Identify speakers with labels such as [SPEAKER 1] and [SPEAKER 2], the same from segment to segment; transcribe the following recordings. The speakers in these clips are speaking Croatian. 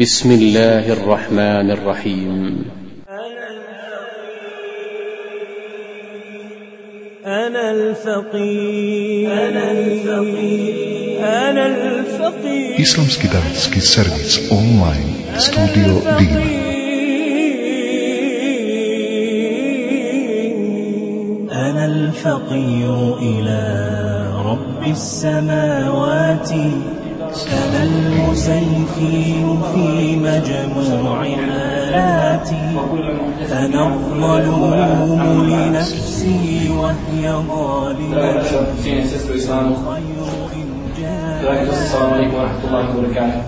[SPEAKER 1] بسم الله الرحمن الرحيم.
[SPEAKER 2] أنا الفقير. أنا الفقير. أنا الفقير
[SPEAKER 3] Islamski davetski servis online studio Dina.
[SPEAKER 2] أنا الفقير إلى رب السماوات. أشكل المسيكين في مجموع حالاتي أنا الهم لنفسي وهي ظالمة خير
[SPEAKER 4] عليكم ورحمة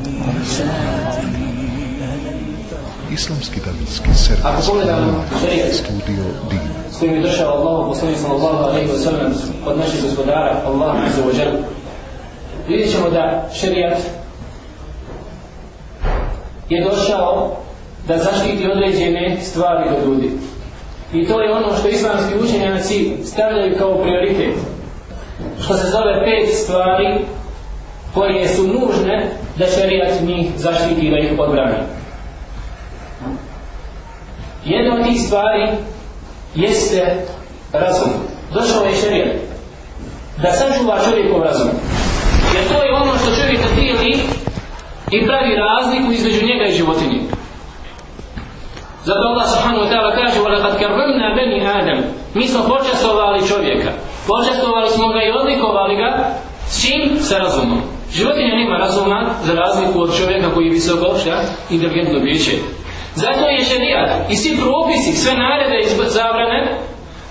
[SPEAKER 3] Islamski davidski servis.
[SPEAKER 4] Ako pogledamo šerijat,
[SPEAKER 3] studio Din.
[SPEAKER 4] S kojim je došao Allah, poslanik sallallahu alaihi wa sallam od naših gospodara, Allah azza wa vidjet ćemo da šerijat je došao da zaštiti određene stvari od ljudi. I to je ono što islamski učenjaci stavljaju kao prioritet. Što se zove pet stvari koje su nužne da šerijat njih zaštiti i da ih odbrani. Jedna od tih stvari jeste razum. Došao je šerijat da sačuva čovjekov razum. Jer to je ono što čovjeka dijeli i pravi razliku između njega i životinje. Zato Allah subhanahu wa ta'ala kaže وَلَقَدْ كَرَّمْنَا بَنِي آدَمَ Mi smo počastovali čovjeka. Počastovali smo ga i odlikovali ga s čim? Sa razumom. Životinja nema razuma za razliku od čovjeka koji je visoko šta inteligentno biće. Zato je šerijat i svi propisi, sve narede i zabrane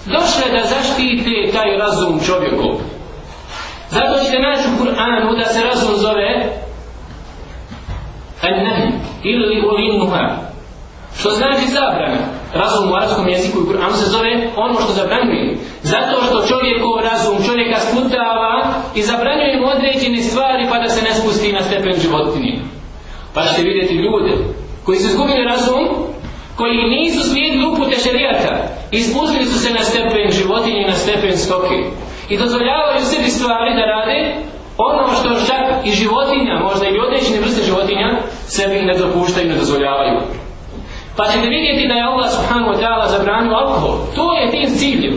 [SPEAKER 4] došle da zaštite taj razum čovjekov. zato ćete naći u Kur'anu da se razum zove An-Nahi ili Ulinuha. Što znači zabrana? Razum u arabskom jeziku i Kur'anu se zove ono što zabranjuje. Zato što čovjekov razum čovjeka sputava i zabranjuje mu određene stvari pa da se ne spusti na stepen životinje. Pa ćete vidjeti ljude koji su izgubili razum, koji nisu slijedili upute šerijata i spustili su se na stepen životinje i na stepen stoke. I dozvoljavaju sebi stvari da rade ono što čak i životinja, možda i određene vrste životinja, sebi ne dopuštaju i ne dozvoljavaju. Pa ćete vidjeti da je Allah subhanahu wa ta'ala zabranio alkohol. To je tim ciljem.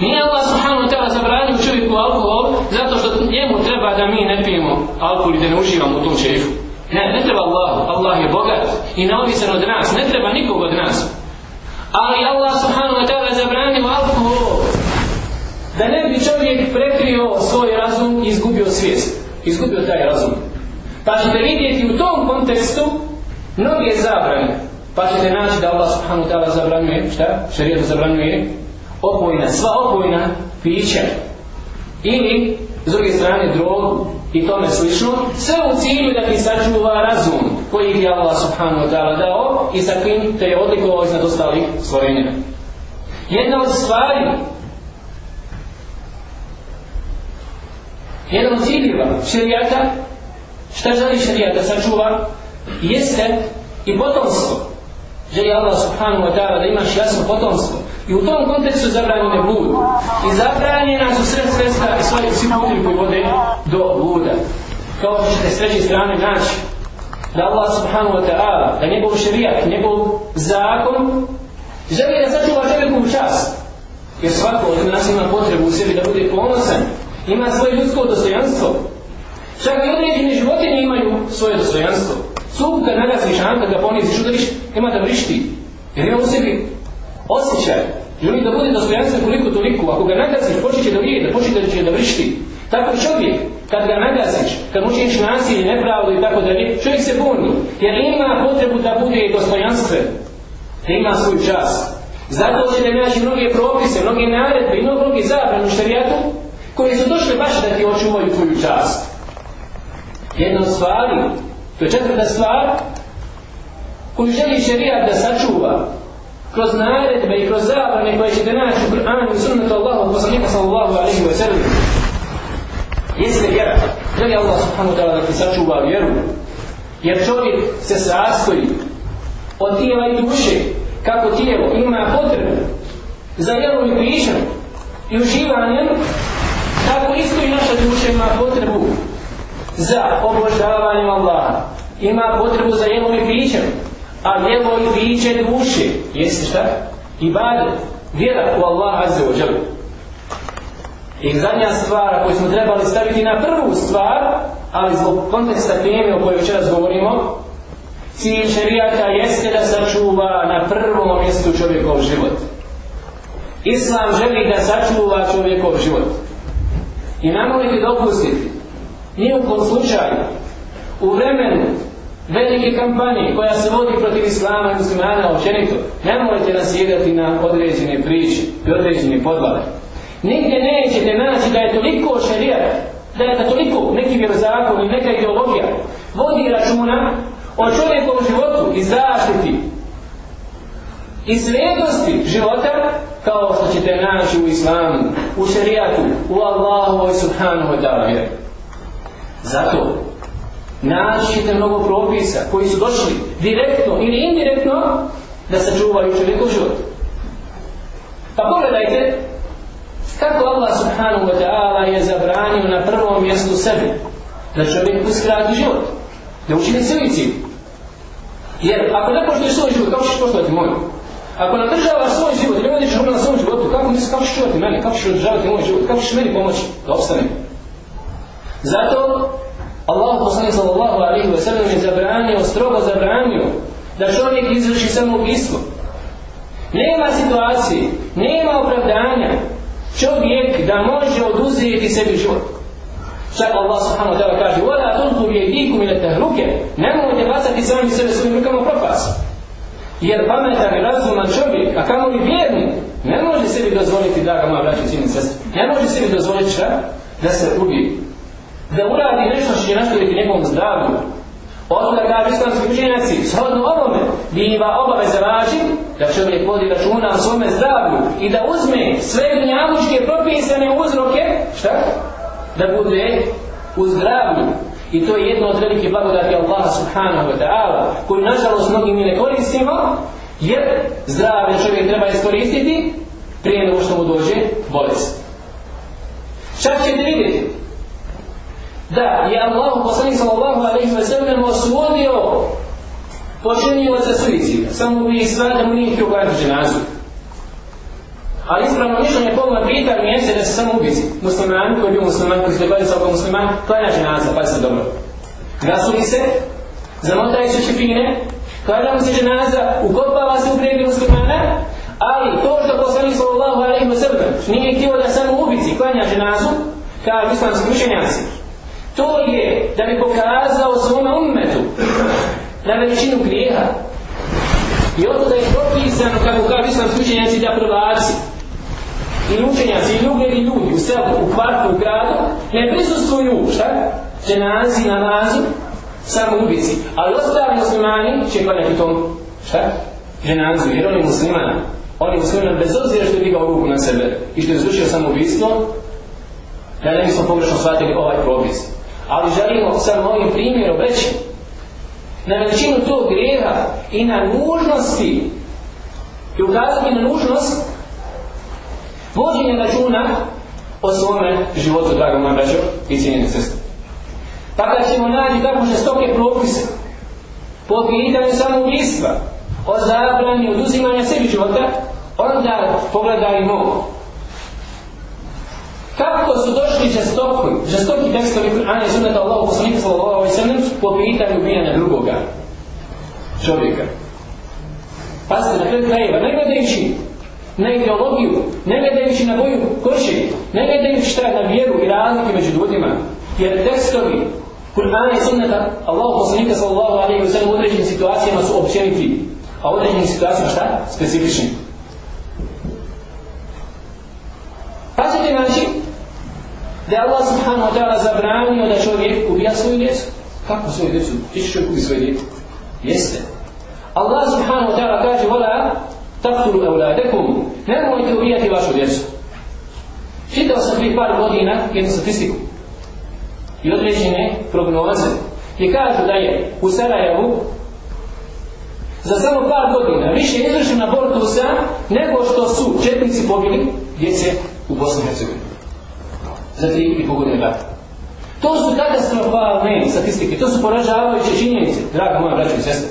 [SPEAKER 4] Nije Allah subhanahu wa ta'ala zabranio čovjeku alkohol zato što njemu treba da mi ne pijemo alkohol i da ne uživamo u tom čefu. Ne, ne treba Allahu. Allah je bogat i neovisan od nas. Ne treba nikog od nas. Ali Allah subhanahu wa ta'ala zabranio alkohol da ne bi čovjek prekrio svoj razum i izgubio svijest. Izgubio taj razum. Pa ćete vidjeti u tom kontekstu mnoge zabrane. Pa ćete naći da Allah subhanahu ta'ala zabranjuje, šta? Šarijet zabranjuje opojna, sva opojna pića. Ili, s druge strane, drogu i tome slično, sve u cilju da ti sačuva razum koji je Allah subhanahu wa ta'ala dao i sa kojim te je odlikovao iznad ostalih stvorenja. Jedna od stvari jedan od ciljeva šerijata šta želi šerijat da sačuva jeste i potomstvo. Želi Allah subhanahu wa ta'ala da imaš jasno potomstvo. I u tom kontekstu zabranjene je blud. I zabranjena su sve sredstva i svoje svi putevi koji vode do bluda. Kao što ćete s strane naći da Allah subhanahu wa ta'ala da njegov šerijat, njegov zakon želi da sačuva čovjekovu čast. Jer svako od nas ima potrebu u sebi da bude ponosan ima svoje ljudsko dostojanstvo. Čak i određene životinje imaju svoje dostojanstvo. Suku kad nagaziš, Anka ga poniziš, udariš, ima da vrišti. Jer ima u sebi osjećaj. Želi da bude dostojanstvo koliko toliko. Ako ga nagaziš, počet će da vrije, da počet će da vrišti. Tako čovjek, kad ga nagaziš, kad mu činiš nasilje, nepravdu i tako dalje, čovjek se buni. Jer ima potrebu da bude dostojanstven. Da ima svoj čas. Zato ćete naći mnoge propise, mnoge naredbe i mnoge zabrane u šarijatu koji su došli baš da ti očuvaju tvoju čast. Jedna od stvari, to je četvrta stvar, koju želi šerijat da sačuva kroz naredbe i kroz zabrane koje ćete naći u Kur'anu i sunnetu Allahu poslanika sallallahu alaihi wa sallam jeste vjera. Želi Allah subhanahu wa ta'ala da ti sačuva vjeru. Jer čovjek se sastoji od tijela i duše kako tijelo ima potrebu za jelom i pričom i uživanjem tako isto i naša duša ima potrebu za obožavanjem Allaha ima potrebu za jelom i pićem, a jelo i piće duše, jeste šta? Ibadet, vjera u Allah Azze Jalla. I zadnja stvar koju smo trebali staviti na prvu stvar, ali zbog konteksta teme o kojoj večeras govorimo, cilj šerijata jeste da sačuva na prvom mjestu čovjekov život. Islam želi da sačuva čovjekov život. I nemojte dopustiti, ni u kom slučaju, u vremenu velike kampanje koja se vodi protiv islama i muslimana općenito, nemojte nasjedati na određene priče i određene podvale. Nigdje nećete naći da je toliko šerijat, da je da toliko neki vjerozakon i neka ideologija vodi računa o čovjekovom životu i zaštiti i svjetnosti života kao što ćete naći u islamu, u šerijatu, u Allahu i subhanahu wa ta'ala Zato naći mnogo propisa koji su došli direktno ili indirektno da sačuvaju čovjekov život. Pa pogledajte kako Allah subhanahu wa ta'ala je zabranio na prvom mjestu sebi da čovjek uskrati život, da učini suicid. Jer ako ne poštuješ svoj život, kako ćeš poštovati moj? Ako nadržavaš svoj život i ne vodiš na svom životu, kako misliš, kako ćeš čuvati mene, kako ćeš održavati moj život, kako ćeš meni pomoći da opstanem? Zato Allah poslanik sallallahu alaihi wa sallam je zabranio, strogo zabranio da čovjek izvrši samoubistvo. Nema situacije, nema opravdanja čovjek da može oduzeti sebi život. Čak Allah subhanahu wa ta'ala kaže وَلَا تُلْقُوا بِيَدِيكُمْ إِلَى التَّهْلُكَ Nemojte bacati sami sebe svojim rukama propast. Jer pametan i razuman čovjek, a kamo li vjerni, ne može sebi dozvoliti da ga moja braća sestri. Ne može sebi dozvoliti šta? Da se ubije. Da uradi nešto što će naštaviti njegovom zdravlju. Od toga islamski učenjaci, shodno ovome, biva obaveza važi da čovjek vodi računa o svome zdravlju i da uzme sve dunjavučke propisane uzroke, šta? Da bude u zdravlju. I to je jedno od velike blagodati Allaha subhanahu wa ta'ala, koju nažalost mnogi mi ne koristimo, jer zdravlje čovjek treba iskoristiti prije nego što mu dođe bolest. Čak ćete vidjeti da je Allah poslanik sallallahu alaihi wa sallam osudio počinio za suicida, samo bi da mu nije htio ženazu. Ali ispravno mišljenje polna pitanje jeste da se samo ubici musliman koji je bio musliman, koji se dogodio sa oko musliman, klanja ženaza, pa se dobro. Rasuli se, zamotaje se čepine, klanja mu se ženaza, ukopava se u prijedi muslimana, ali to što poslanik sallallahu alaihi wa sallam nije htio da samo ubici klanja ženazu, kao islamski učenjaci, to je da bi pokazao svome ummetu na veličinu grijeha. I od je propisano, kako kao islamski učenjaci, da prvaci i učenjaci i ljudi u selu, u kvartu, u gradu, ne prisustuju, šta? Dženazi, namazu, samo ubici. Ali ostali muslimani će klanjati tom, šta? Dženazu, jer on je musliman. On je musliman bez obzira što je digao ruku na sebe i što je izvršio samoubistvo, da ne bismo pogrešno shvatili ovaj propis. Ali želimo sam ovim primjerom reći na veličinu tog grijeha i na nužnosti i ukazati na nužnost vođenja računa o svome životu, drago moja braćo i cijenjeni sestri. Pa kad ćemo naći tako žestoke propise po pitanju samoubistva, o zabrani oduzimanja sebi života, onda pogledajmo kako su došli žestoki, žestoki tekstovi Kur'ana i sunnata Allahu poslanika sallallahu alejhi ve sellem po pitanju ubijanja drugoga čovjeka. Pazite, na kraju krajeva, ne gledajući na ideologiju, ne gledajući na boju koše, ne gledajući šta na vjeru i razlike među ljudima, jer tekstovi Kur'ana i sunnata Allahu poslanika sallallahu alejhi ve sellem u određenim situacijama su općeniti, a u određenim situacijama šta? Specifični. Pazite znači da je Allah subhanahu wa ta'ala zabranio da čovjek ubija svoju djecu. Kako svoju djecu? Ti će čovjek ubiti svoje djecu? Jeste. Allah subhanahu wa ta'ala kaže vola taktulu evladekum nemojte ubijati vašu djecu. Čitao sam prije par godina jednu statistiku i određene prognoze gdje kažu da je u Sarajevu za samo par godina više izvršena abortusa nego što su četnici pobili djece u Bosni i Hercegovini. Za tri i pol rata. To su katastrofalne statistike, to su poražavajuće činjenice, draga moja braća i sestre.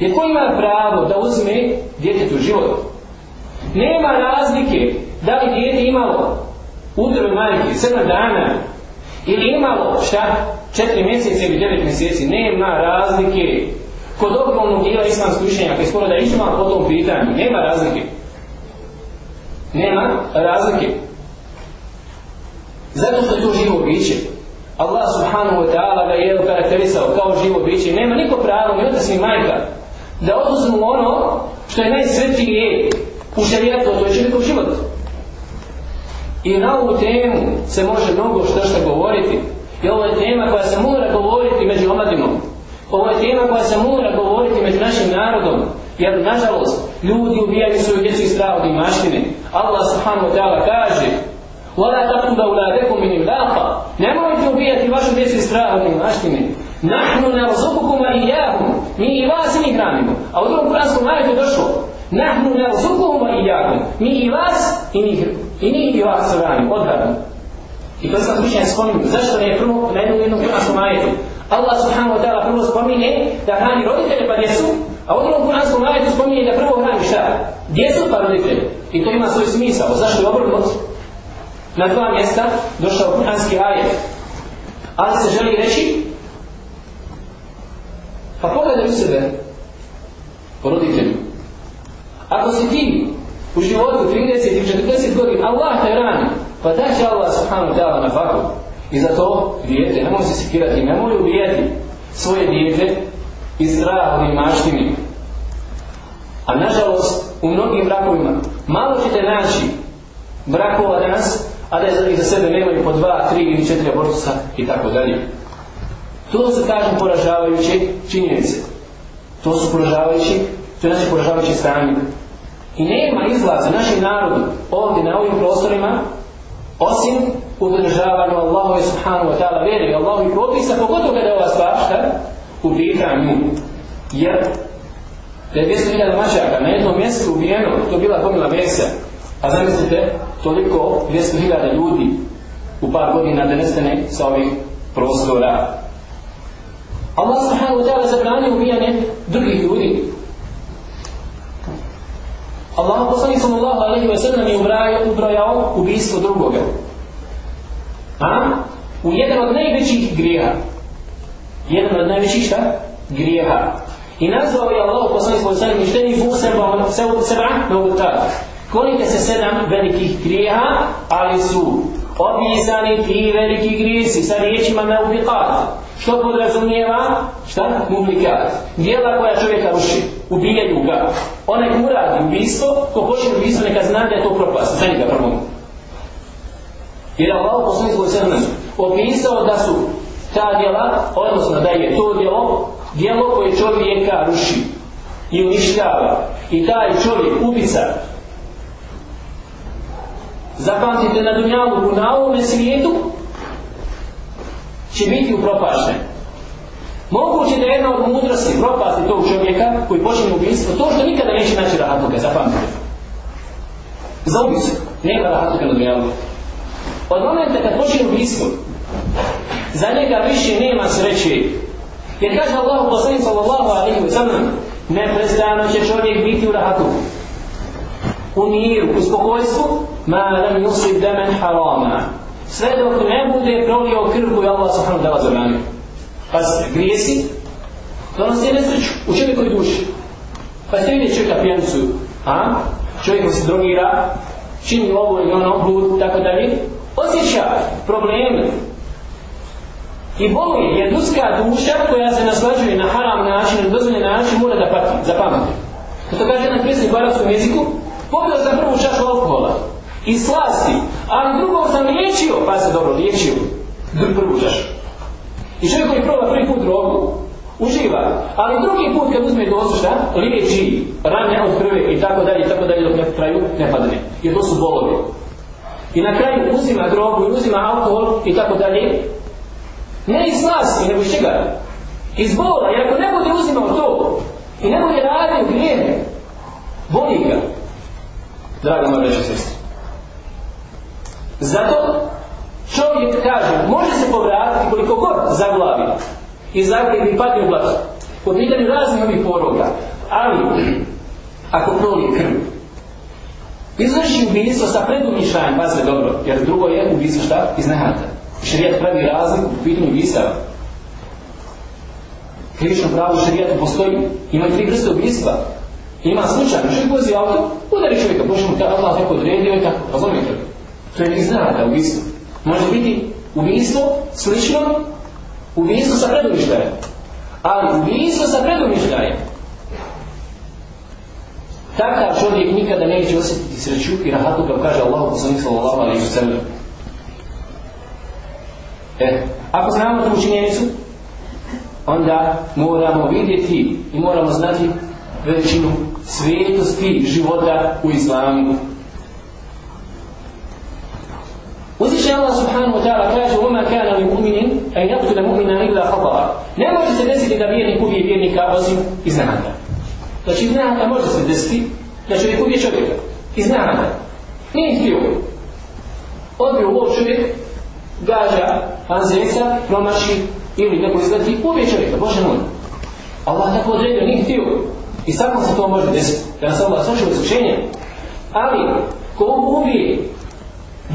[SPEAKER 4] Jer ko ima pravo da uzme djetetu život? Nema razlike da li dijete imalo utrobe majke 7 dana ili imalo šta? 4 mjeseca ili 9 mjeseci. Nema razlike. Kod ogromnog dijela islamskog učenja, koji skoro da išma po tom pitanju, nema razlike. Nema razlike. Zato što je to živo biće. Allah subhanahu wa ta'ala ga je karakterisao kao živo biće. Nema niko pravo, ni otac ni majka, da oduzmu ono što je najsvetije u šarijatu, to je čovjekov život. I na ovu temu se može mnogo što što govoriti. I ovo je tema koja se mora govoriti među omladinom. Ovo je tema koja se mora govoriti među našim narodom. Jer, nažalost, ljudi ubijaju svoju djecu iz strahog i maštine. Allah subhanahu wa ta'ala kaže وَلَا تَقُمْ أَوْلَادَكُمْ مِنْ إِمْلَاقَ Nemojte ubijati vašu djecu iz strahog i maštine. Nahnu narzukukum iyyahum. Mi i vas i mi hranimo. A u drugom kuranskom ajetu došlo. Nahnu narzukukum iyyakum. Mi i vas i mi i mi i vas hranimo. Odhranimo. I to sam učenje spominju. Zašto ne prvo na jednom jednom kuranskom ajetu? Allah subhanahu wa ta'ala prvo spominje da hrani roditelje pa djecu, a u drugom kuranskom ajetu spominje da prvo hrani šta? Djecu pa roditelje. I to ima svoj smisao. Zašto je obrnut? Na dva mjesta došao kuranski ajet. Ali se želi reći pa pogledaj u sebe, roditelju. Ako si ti u životu 30 i 40 godina, Allah te rani, pa da će Allah subhanahu ta'ala na faku. I zato dijete, nemoj se sikirati, nemoj ubijati svoje dijete iz straha i maštini. A nažalost, u mnogim brakovima, malo ćete naći brakova danas, a da je za sebe nemaju po dva, tri ili četiri abortusa i tako dalje. To su, kažem, poražavajuće činjenice. To su poražavajući, to je naše poražavajuće stanje. I nema izlaza našem narodu ovdje na ovim prostorima osim u državanju Allahove subhanahu wa ta'ala vjeri Allahovi propisa, pogotovo kada je ova stvar u pitanju. Jer da je 200.000 mačaka na jednom mjestu ubijeno, to je bila pomila mesa. A zamislite, toliko 200.000 ljudi u par godina da nestane sa ovih prostora. Allah subhanahu wa ta'ala zabranio ubijanje drugih ljudi. Allah poslani sallallahu alaihi wa sallam je ubrojao ubijstvo drugoga. A? U jedan od najvećih grijeha. Jedan od najvećih šta? Grijeha. I nazvao je Allah poslani sallallahu alaihi wa sallam išteni fu seba tada. Kolike se sedam velikih grijeha, ali su opisani ti veliki grijesi sa riječima na ubiqat. Što podrazumijeva? Šta? Mublikat. Dijela koja čovjeka ruši. Ubijaju ga. Onaj ko uradi ubistvo, ko počne ubistvo, neka zna da je to propast. Za njega prvom. Jer Allah poslanik svoj opisao da su ta djela, odnosno da je to djelo, djelo koje čovjeka ruši i uništava. I taj čovjek, ubica, zapamtite na dunjalu na ovome svijetu, će biti upropašten. Moguće da je jedna od mudrosti propasti tog čovjeka koji počinje ubijstvo, to što nikada neće naći rahatluka, zapamtite. Za ubicu, nema rahatluka na dunjalu. Od momenta kad počinje ubijstvo, za njega više nema sreće. Jer kaže Allah poslanik sallallahu alaihi wa sallam, neprestano će čovjek biti u rahatluku. U miru, u spokojstvu, ma lam yusib daman harama sve dok ne bude prolio krv koju Allah subhanahu dala zabranio. Pazite, grijesi donosi nesreću u čovjekovi duši. Pa ste vidjeti čovjeka a? Čovjek se drogira, čini ovo ili ono, blud, tako dalje, osjeća probleme. I boluje, jer ljudska duša koja se naslađuje na haram način, na dozvoljen način, mora da pati, zapamati. To kaže jedan pjesnik u arabskom jeziku, popio sam prvu čašu alkohola, i slasti, ali drugog sam liječio, pa se dobro liječio, prvu čašu. I čovjek koji proba prvi put drogu, uživa, ali drugi put kad uzme dozu šta, liječi rane od prve i tako dalje i tako dalje dok na kraju ne padne. Jer to su bolovi. I na kraju uzima drogu uzima alkohol i tako dalje. Ne iz slasti, nego iz čega? Iz bola, jer ako ne bude uzimao to i ne bude radio grijehe, boli ga. Draga moja reći sestri. Zato čovjek kaže, može se povratiti koliko god zaglavi i zaglavi i padne u blato. Po pitanju raznih ovih poroga. Ali, ako proli krv, izvrši ubijstvo sa predumišljajem, pazite dobro, jer drugo je ubijstvo šta? Iz nehata. Šerijat pravi razliku u pitanju ubijstava. Krivično pravo u šerijatu postoji, ima tri vrste ubijstva. Ima slučajno, što vozi auto, udari čovjeka, Bože mu Allah tako odredio i tako, razumijete li? To je iz nehata ubijstvo. Može biti ubijstvo slično ubijstvo sa predumišljajem. Ali ubijstvo sa predumišljajem takav čovjek nikada neće osjetiti sreću i rahatu kao kaže Allah poslanik sallallahu wa sallam. E, ako znamo tu činjenicu, onda moramo vidjeti i moramo znati veličinu svetosti života u islamu. Uzviše Allah subhanahu wa ta'ala kaže وَمَا كَانَ لِمُؤْمِنٍ أَنْ يَقْتُلَ مُؤْمِنًا إِلَّا خَطَرًا Ne može se desiti da vjernik ubije vjernika osim iz nahata. Znači iz nahata može se desiti da čovjek ubije čovjeka. Iz nahata. Nije htio. Odbio ovo čovjek, gađa Anzeca, promaši ili neko izgledi, ubije čovjeka, Bože moj. Allah tako odredio, nije htio. I svakom se to može desiti. Da nas Allah slušao iskušenje. Ali, ko ubije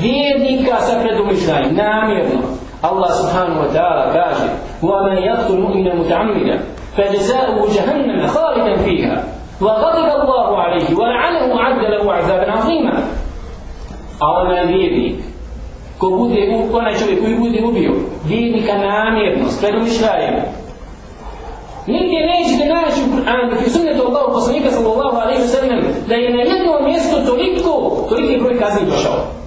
[SPEAKER 4] vjernika sa predumišljajem, namjerno, Allah subhanahu wa ta'ala kaže وَمَنْ يَقْتُلْ مُؤْمِنًا مُتَعَمِّدًا فَجَزَاؤُهُ جَهَنَّمَ خَالِدًا فِيهَا وَغَضِبَ اللَّهُ عَلَيْهِ وَلَعَنَهُ لَهُ عَذَابًا عَظِيمًا A onaj vjernik ko bude, onaj čovjek koji bude ubio vjernika namjerno, s predumišljajem Nigdje nećete naći u Kur'anu i sunnetu Allahu poslanika sallallahu alaihi wa sallam da je na jednom mjestu toliko, toliki broj kazni došao.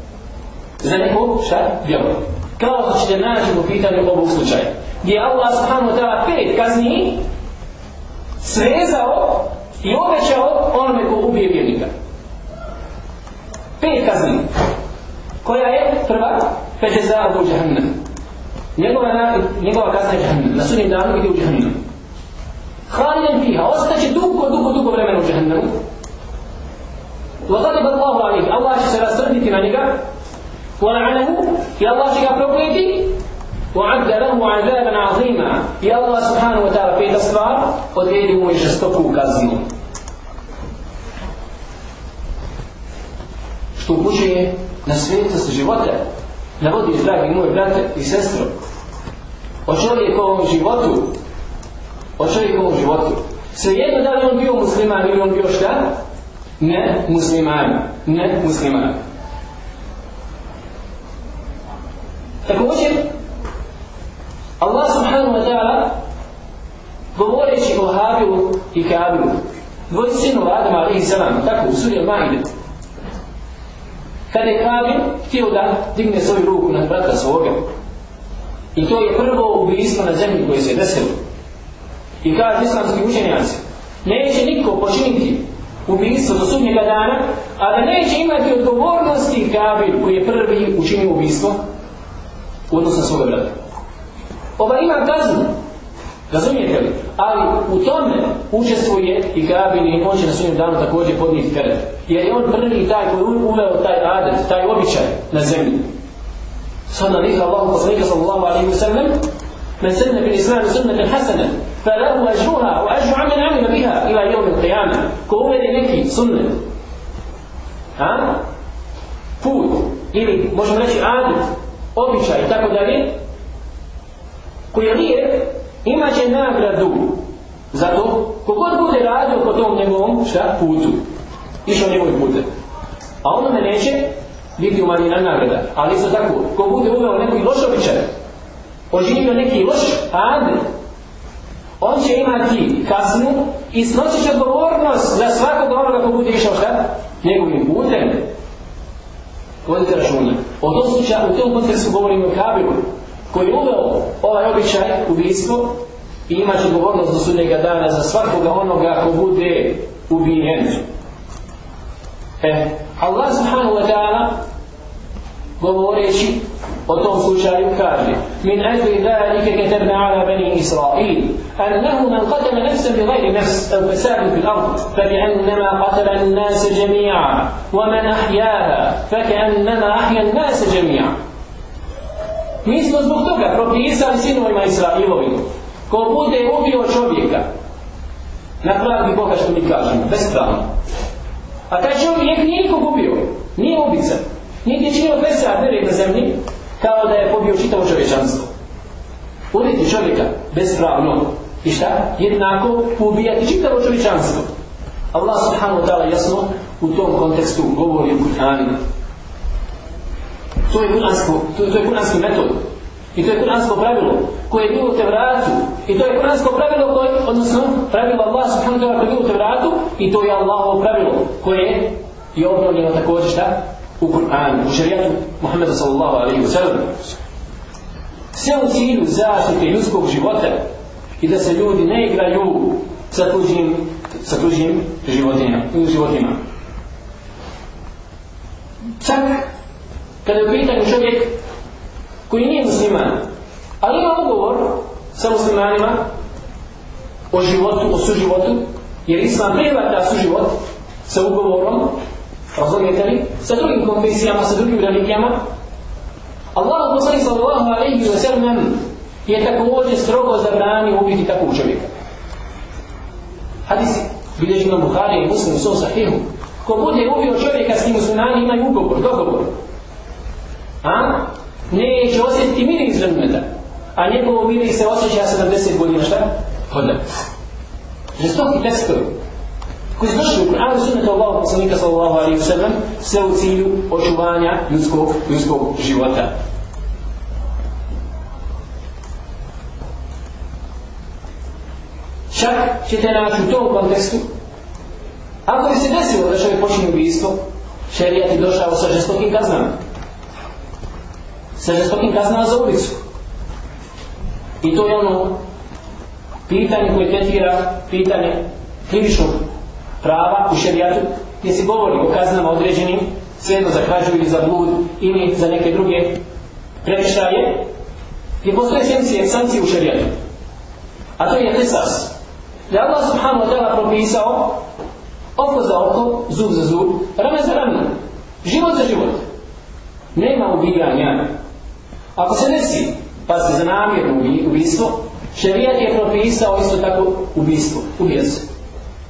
[SPEAKER 4] Za neko šta? Djelo. Kao što ćete naći u pitanju ovog slučaja. Gdje je Allah subhanahu wa ta'ala pet kazni srezao i obećao onome ko ubije vjernika. Pet kazni. Koja je prva? Feđeza u džahannam. Njegova, njegova kazna je džahannam. Na sudnjem danu ide u džahannam. Haliden fiha. Ostaće dugo, dugo, dugo vremena u džahannamu. وغضب الله عليه الله će se rasrditi na njega ولعنه i Allah će ga prokleti وعد له عذابا عظيما i Allah subhanahu wa ta'ala peta stvar odredi mu i žestoku kaznu što upućuje na svetost života navodiš dragi moj brate i sestro o čovjekovom životu o čovjekovom životu svejedno da li on bio musliman ili on bio šta ne musliman ne musliman Također, Allah subhanahu wa ta'ala govoreći o Habilu i Kabilu, dvoji sinova Adama alaihi salam, tako u suri Al-Ma'idu, kada je Kabil htio da digne svoju ruku na brata svoga, i to je prvo ubijstvo na zemlji koje se desilo, i kaže islamski učenjaci, neće niko počiniti ubijstvo do sudnjega dana, a da neće imati odgovornosti Kabil koji je prvi učinio ubijstvo u odnosu na svoga brata. Ova ima kaznu, razumijete li? Ali u tome učestvuje i Gabil i on će na svojom danu također podnijeti teret. Jer je on prvi taj koji uveo taj adet, taj običaj na zemlji. Sada lika Allahu poslanika sallallahu alaihi wa sallam من سن في الإسلام سنة حسنة فله أجرها وأجر عمل عمل بها إلى يوم القيامة كو neki sunnet ha? put ili možemo reći adet običaj i tako dalje, koji je lijep, imat će nagradu za to, kogod bude radio po tom njegovom šta, putu, išao njegovim putem. A onome neće biti umanjena nagrada. Ali isto tako, ko bude uveo neki loš običaj, oživio neki loš adet, on će imati kasnu i snosit će odgovornost za svakog onoga ko bude išao šta? Njegovim putem vodite računa. O tom slučaju, u tom kontekstu govorimo o Kabiru, koji je uveo ovaj običaj, ubijstvo, i imat će odgovornost do sudnjega dana za svakoga onoga ko bude ubijen. E, Allah subhanahu wa ta'ala govoreći o tom slučaju kaže min ajli dhalike katabna ala bani Israil أنه من قتل نفسا بغير نفس أو فساد في الأرض فكأنما قتل الناس جميعا ومن أحياها فكأنما أحيا الناس جميعا Mi smo zbog toga propisali sinovima Israilovima. Ko bude ubio čovjeka, na pravdi Boga što mi kažemo, bespravno. A taj čovjek nije nikog ubio, nije ubica, Nije je činio pesa nered na zemlji, kao da je pobio čitavo čovječanstvo. Ubiti čovjeka bespravno i šta? Jednako ubijati čitavo čovječanstvo. Allah subhanahu wa ta'ala jasno u tom kontekstu govori u Kur'anu. To je kuransko, to, to je kuranski metod. I to je kuransko pravilo koje je bilo u Tevratu. I to je kuransko pravilo koje, odnosno pravilo Allah subhanahu ta'ala koje je bilo u Tevratu i to je Allahovo pravilo koje je obnovljeno također šta? U šarijatu Muhammeda sallallahu alaihi wa sallam. Sve u cilju zaštite ljudskog života i da se ljudi ne igraju sa tuđim, sa tuđim životima. životima. Čak kada je u pitanju čovjek koji nije musliman, ali ima ugovor sa muslimanima o životu, o suživotu, jer islam prihvata suživot sa ugovorom, razumijete li, sa drugim konfesijama, sa drugim religijama, Allah poslanik sallallahu alaihi wa sallam je također strogo zabranio ubiti takvog čovjeka. Hadis bilježi imam Buhari i Muslim u sahihu. Ko bude ubio čovjeka s kim muslimani imaju ugovor, dogovor. A? Neće osjetiti miris dženneta. A njegovo miris se osjeća 70 godina šta? Hoda. Žestoki tekstovi koji su došli u Kur'anu sunnetu Allahu poslanika sallallahu alaihi wa sallam sve u cilju očuvanja ljudskog, ljudskog života. Čak ćete naći u tom kontekstu ako bi se desilo da čovjek počinje ubijstvo šerijat je došao sa žestokim kaznama sa žestokim kaznama za ubicu i to je ono pitanje koje tretira pitanje krivičnog prava u šerijatu gdje se govori o kaznama određenim svejedno za krađu ili za blud ili za neke druge prekršaje gdje postoje sankcije, sankcije u šerijatu a to je nesas da Allah subhanahu wa ta'ala propisao oko za oko, zub za zub, rame za rame, život za život. Nema ubijanja. Ako se desi, pa se za namjerno ubijstvo, šerijat je propisao isto tako ubijstvo, ubija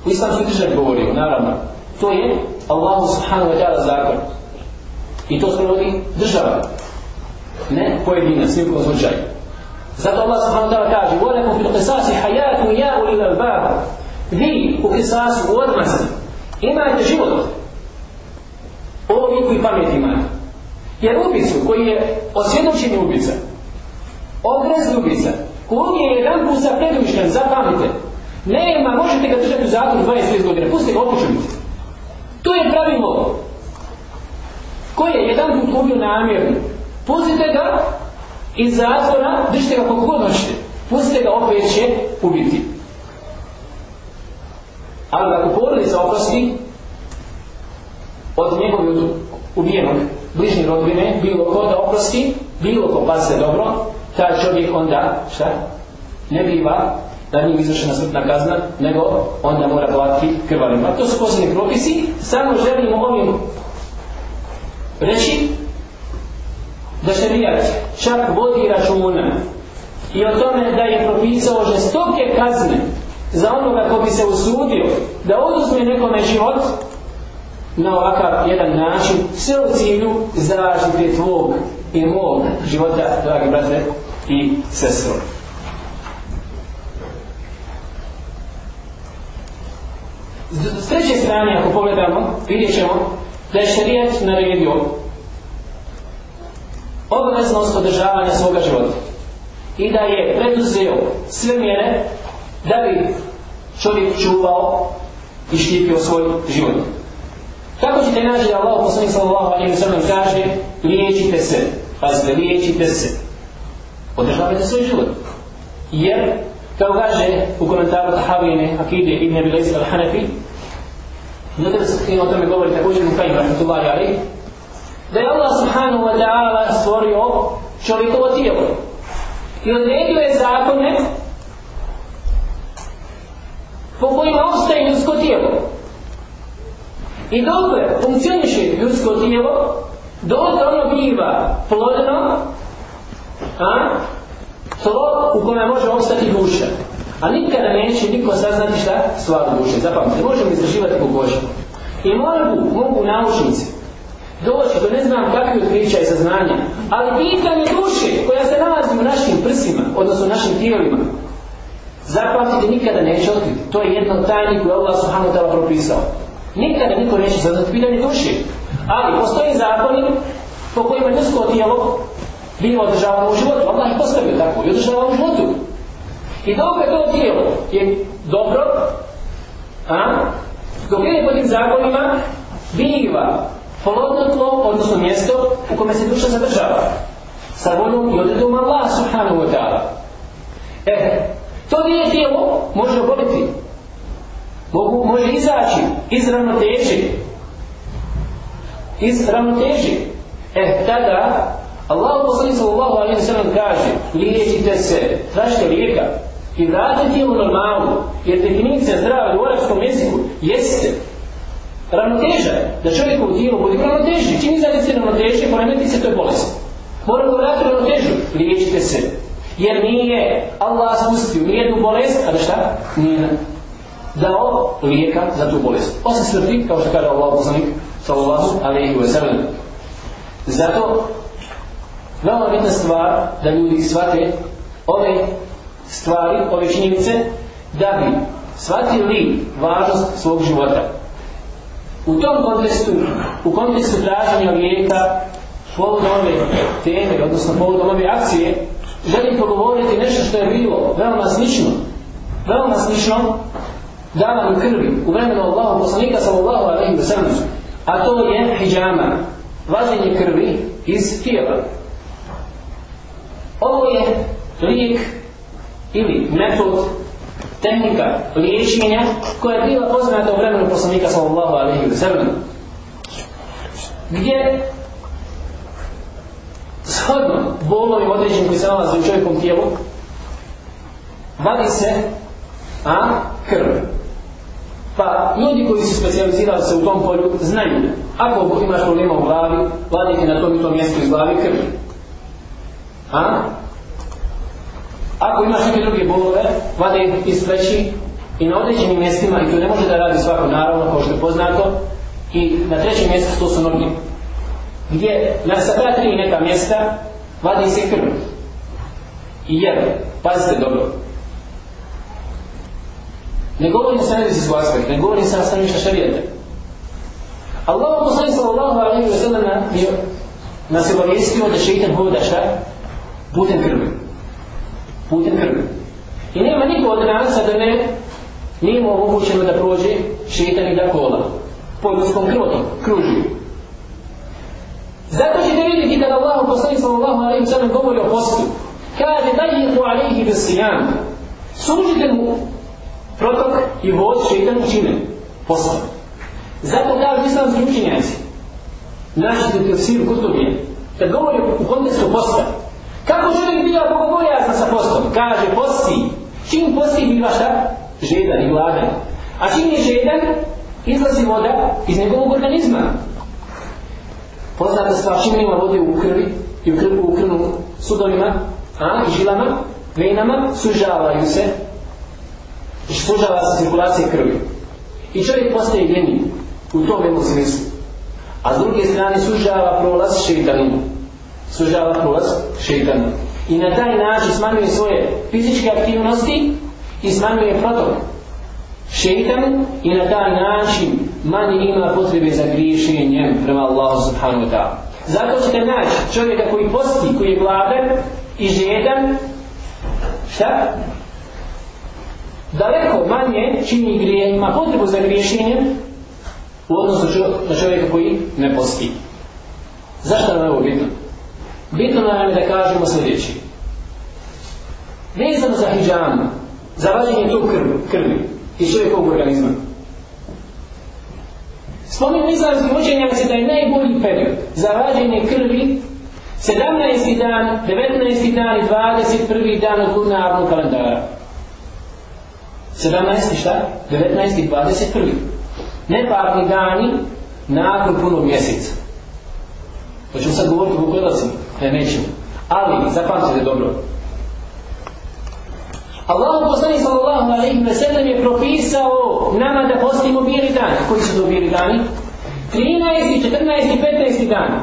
[SPEAKER 4] se. U islamskoj državi govorio, naravno. To je Allahu subhanahu wa ta'ala zakon. I to sprovodi država. Ne pojedinac, nijekom slučaju. Zato Allah subhanahu wa ta'ala kaže وَلَكُمْ فِي الْقِسَاسِ حَيَاتُ يَا أُولِي الْأَلْبَابِ Vi u kisasu, u odmazdi, imajte život. Ovo vi koji pamet imate. Jer ubicu koji je osvjedočeni ubica, ogrezni ubica, koji je jedan put za predumišljen, zapamite, nema, možete ga držati u zakonu 20 godina, pustite ga opučujući. To je pravilo. Ko je jedan put ubio namjerno, pustite ga iz zatvora, držite ga koliko god hoćete. Pustite ga opet će ubiti. Ali ako porodica oprosti od njegovog ubijenog bližnje rodbine, bilo ko da oprosti, bilo ko paze dobro, taj čovjek onda, šta? Ne biva da nije izvršena smrtna kazna, nego onda mora platiti krvarima. To su posebni propisi, samo želimo ovim reći da šerijat čak vodi računa i o tome da je propisao žestoke kazne za onoga ko bi se usudio da oduzme nekome život na ovakav jedan način sve u cilju zaštite tvog i mog života, dragi brate i sestro. S treće strane, ako pogledamo, vidjet ćemo da je šarijat naredio obaveznost održavanja svoga života i da je preduzeo sve mjere da bi čovjek čuvao i štitio svoj život. Kako ćete naći da Allah poslanik sallallahu alaihi wa sallam kaže liječite se, pazite, liječite se, održavajte svoj život. Jer, kao kaže u komentaru Tahavine Akide ibn Abi Lejzi al-Hanafi, o tome govori također u Kajim rahmatullahi alaihi, da je Allah subhanahu wa ta'ala stvorio čovjekovo tijelo i odredio je zakone po kojima ostaje ljudsko tijelo. I dok funkcioniše ljudsko tijelo dok ono biva plodno a, tlo u kome može ostati duša. A nikada neće niko saznati šta stvar duše. Zapamtite, možemo istraživati kogođe. I mogu, mogu naučnici doći do ne znam kakvih otkrića i saznanja, ali pitanje duše koja se nalazi u našim prsima, odnosno u našim tijelima, zapamtite nikada neće otkriti. To je jedno tajni koje Allah subhanahu ta'ala propisao. Nikada niko neće saznati pitanje duše. Ali postoji zakoni po kojima ljudsko tijelo biva održavano u životu. Allah ih postavio tako i održava u životu. I dok je to tijelo je dobro, a, dok je po tim zakonima, biva plodno tlo, odnosno mjesto u kome se duša zadržava. Sa voljom i odredom Allah subhanahu wa ta'ala. E, to nije tijelo može oboliti. Mogu, može izaći iz ravnoteže. Iz ravnoteže. E, tada Allah poslani sallallahu alaihi sallam kaže liječite se, tražite lijeka i vratite tijelu normalno, jer definicija zdrava u arabskom jeziku jeste ravnoteža da čovjek u tijelu bude u ravnoteži. Izađe se ravnoteži, poremeti se, to je bolest. Moramo vratiti ravnotežu, liječite se. Jer nije Allah spustio nijednu bolest, a da šta? Nije dao lijeka za tu bolest. Osim smrti, kao što kaže Allah poslanik, sallallahu alaihi wa sallam. Zato, veoma bitna stvar da ljudi shvate ove stvari, ove činjenice, da bi shvatili važnost svog života. U tom kontekstu, u kontekstu traženja lijeka, povodom ove teme, odnosno povodom ove akcije, želim pogovoriti nešto što je bilo veoma slično, veoma slično davanju krvi u vremenu Allahu poslanika sallallahu alaihi wa sallam, a to je hijjama, vađenje krvi iz tijela. Ovo je lijek ili metod tehnika liječenja koja je bila poznata u vremenu poslanika sallallahu alaihi wa sallam gdje shodno bolovim određenim koji se nalaze u čovjekom tijelu vadi se a krv. Pa ljudi koji su specializirali se u tom polju znaju ako imaš problema u glavi vadite na tom i tom mjestu iz glavi krv a ako imaš neke druge bolove, vade iz pleći i na određenim mjestima, i to ne može da radi svako naravno, kao što je poznato, i na trećem mjestu to su noge. Gdje na sada tri neka mjesta vadi se krv. I jer, pazite dobro, ne govorim sa medicinsku aspekt, ne govorim sa stanovišta šarijeta. Allah poslani sallallahu alaihi wa sallam nas je obavijestio da šeitan hoda šta? Putem krvi putem krvi. I nema niko od nas da ne nije mu omogućeno da prođe šetan i da kola. Po ljudskom kruži. Zato ćete vidjeti kada Allah poslani sallallahu alaihi sallam govori o postu. Kaže dajihu alaihi bez sijam. Sužite mu protok i voz šetanu čine. Posta. Zato kažu islamski učenjaci. Naši tefsir kutubije. Kad govori u kontekstu posta, Kako čovjek bio bogobojazan sa postom? Kaže, posti. Čim posti biva šta? Žedan i gladan. A čim je žedan, izlazi voda iz njegovog organizma. Poznata stvar, čim ima vode u krvi i u krvu, u krvnu sudovima, a, i žilama, venama, sužavaju se, sužava se cirkulacija krvi. I čovjek postaje genij u tom jednom smislu. A s druge strane sužava prolaz šeitanom sužava prolaz šeitana. I na taj način smanjuje svoje fizičke aktivnosti i smanjuje protok šeitanu i na taj način manje ima potrebe za griješenjem prema Allahu subhanahu wa ta'ala. Zato ćete naći čovjeka koji posti, koji je gladan i žedan, šta? Daleko manje čini grije, ima potrebu za griješenjem u odnosu na čovjeka koji ne posti. Zašto nam je ovo bitno? Bitno nam je da kažemo sljedeći. Vezano za hijjanu, za vađenje tog krvi, krvi iz čovjekovog organizma. Spomenu islamskim učenjama se da je najbolji period za vađenje krvi 17. dan, 19. dan i 21. dan od lunarnog kalendara. 17. šta? 19. i 21. Neparni dani nakon punog mjeseca. Hoćemo sad govoriti o gledalcima? Ne, nećemo. Ali, zapamtite dobro, Allah poslani sallallahu alaihi wa sallam je propisao nama da postimo bijeli dan. Koji su to bijeli dani? 13. 14. i 15. dan.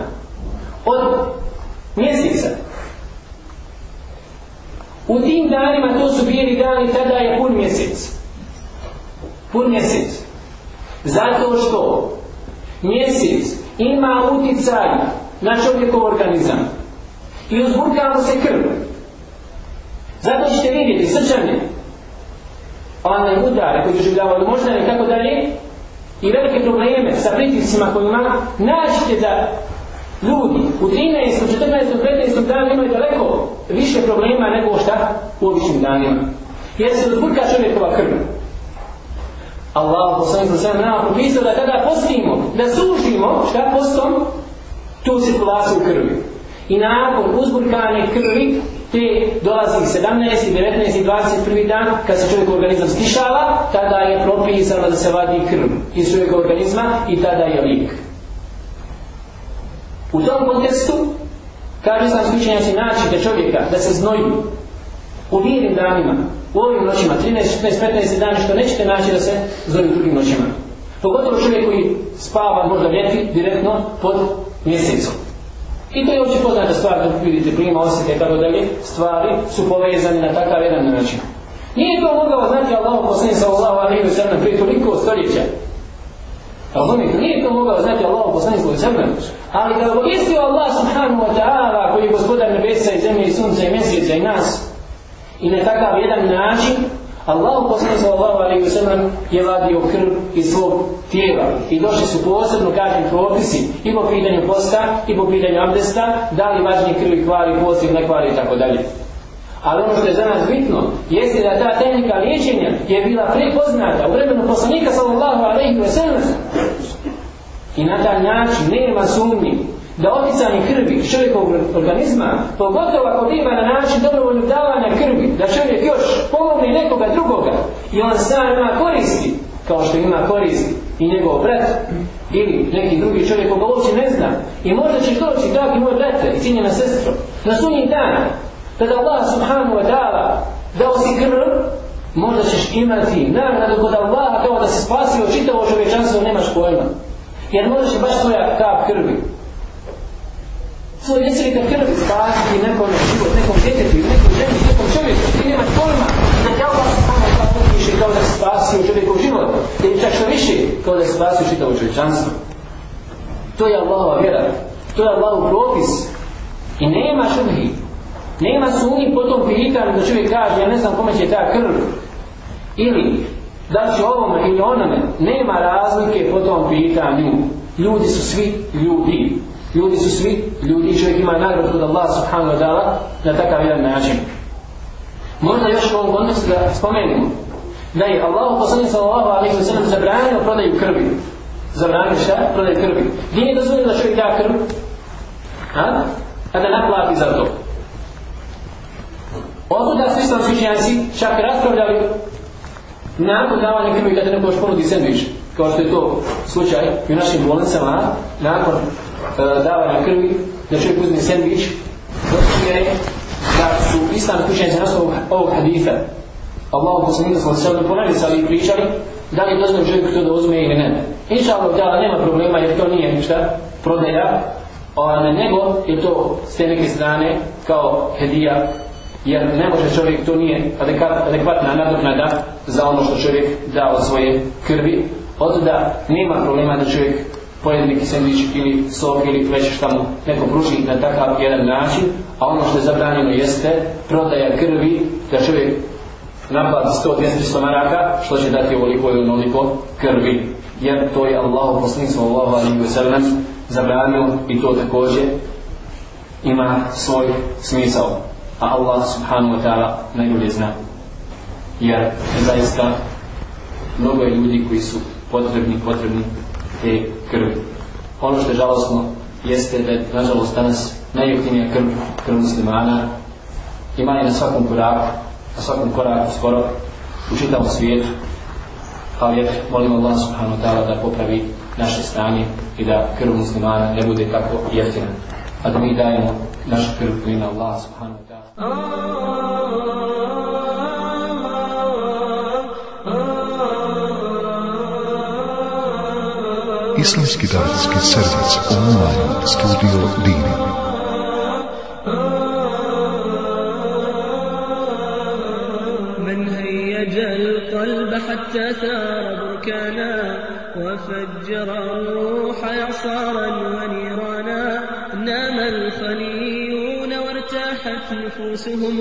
[SPEAKER 4] Od mjeseca. U tim danima to su bijeli dani, tada je pun mjesec. Pun mjesec. Zato što mjesec ima uticaj na čovjekov organizam. I uzburkava se krv. Zato ćete vidjeti srčane, onaj udare koji doživljavaju moždane i tako dalje, i velike probleme sa pritiscima koji ima, naćete da ljudi u 13. 14. 15. danu imaju daleko više problema nego šta u običnim danima. Jer se uzburka čovjekova krv. Allah poslanik za sve nama propisao da kada postimo, da sužimo šta postom tu situaciju krvi. I nakon uzburkane krvi te dolazi 17. 19. i 21. dan kad se čovjek organizam stišava tada je propisano da se vadi krv iz čovjeka organizma i tada je lik. U tom kontekstu kaže sam skućenjaci načite čovjeka da se znoju u mirnim danima, u ovim noćima, 13, 14, 15 dana što nećete naći da se znoju drugim noćima. Pogotovo čovjek koji spava možda ljeti direktno pod mjesecom. I to je opće poznata stvar da vidite klima, osjete i tako dalje, stvari su povezane na takav jedan način. Nije to mogao znati Allah poslanik sallallahu alejhi ve sellem prije toliko stoljeća. Razumijete, nije to mogao znati Allah poslanik sallallahu alejhi ali da obavijestio Allah subhanahu wa ta'ala koji je gospodar nebesa i zemlje i sunca i mjeseca i nas i na takav jedan način Allah poslanik sallallahu alejhi ve sellem je vadio krv iz svog tijela i došli su posebno kažem propisi i po pitanju posta i po pitanju abdesta da li važnije krvi kvari post ili ne kvari i tako dalje. Ali ono što je za nas bitno jeste da ta tehnika liječenja je bila prepoznata u vremenu poslanika sallallahu alejhi ve sellem i na taj način nema sumnji da oticanje krvi čovjekovog organizma, pogotovo ako ima na način dobrovoljnog davanja krvi, da čovjek još pomogne nekoga drugoga i on sam ima koristi, kao što ima koristi i njegov brat ili neki drugi čovjek koga uopće ne zna. I možda ćeš doći dragi moj brate i cijenjena sestro na sunji dan kada Allah subhanahu wa ta'ala dao si krv možda ćeš imati nagradu kod Allaha kao da se spasio čitavo čovječanstvo nemaš pojma. Jer možeš baš tvoja kap krvi svoj nesrika krvi spasiti nekom život, nekom djetetu, nekom ženi, nekom čovjeku, ti nemaš pojma. Da te Allah wa ta'ala utmiše kao da spasio čovjekov život, ili čak što više, kao da spasio čitavo čovječanstvo. To je Allahova vjera, to je Allahov propis. I nema šubhi, nema sumnji po tom pitanju da čovjek kaže, ja ne znam kome će ta krv, ili da će ovome ili onome, nema razlike po tom pitanju. Ljudi su svi ljudi. Ljudi su svi ljudi, čovjek ima nagradu kod Allah subhanahu wa ta'ala na takav jedan način. Možda još u ovom kontekstu da spomenemo da je Allah poslanik sallallahu alaihi wa sallam zabranio prodaju krvi. Zabranio šta? Prodaju krvi. Gdje je dozvoljeno da čovjek da krv? A? A da naplati za to. Otuda su islamski učenjaci čak raspravljali nakon davanja krvi kada neko još ponudi sandvič, kao što je to slučaj u našim bolnicama, nakon davanja krvi, da čovjek uzme sandvič, došli je da su islam kućenci na ovog, ovog haditha, Allahu poslanika smo se ovdje ponavljali i pričali, da li je dozvoljeno čovjeku to da uzme ili ne. Inša Allah, da nema problema jer to nije ništa prodaja, ona, nego je to s te neke strane kao hedija jer ne može čovjek, to nije adekvatna nadoknada za ono što čovjek da od svoje krvi, od da nema problema da čovjek pojede neki sandvič ili sok ili već šta mu neko pruži na takav jedan način, a ono što je zabranjeno jeste prodaja krvi da čovjek naplati 100-200 maraka, što će dati ovoliko ili onoliko krvi, jer to je Allah poslanik sallallahu alaihi wa sallam zabranio i to također ima svoj smisao a Allah subhanahu wa ta'ala najbolje zna. Jer zaista mnogo je ljudi koji su potrebni, potrebni te krvi. Ono što je žalostno jeste da je nažalost danas najjeftinija krv, krv muslimana ima je na svakom koraku, na svakom koraku skoro u čitavom svijetu. Ali eto, molim Allah subhanahu ta'ala da popravi naše stanje i da krv muslimana ne bude tako jeftina. a da mi dajemo našu krv u ime Allah subhanahu ta'ala.
[SPEAKER 3] Islamski davetski servis online studio Dini.
[SPEAKER 2] من هيج القلب حتى ثار بركانا وفجر الروح إعصارا ونيرانا نام الخليون وارتاحت نفوسهم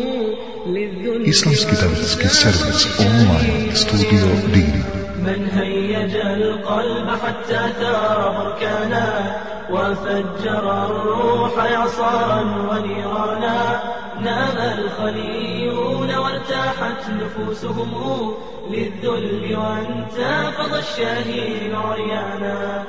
[SPEAKER 2] للذل
[SPEAKER 3] Islamski davetski servis online studio Dini.
[SPEAKER 2] من هيج القلب حتى ثار بركانا وفجر الروح إعصارا ونيرانا. نام الخليون وارتاحت نفوسهم للذل وانتفض الشهيد عريانا.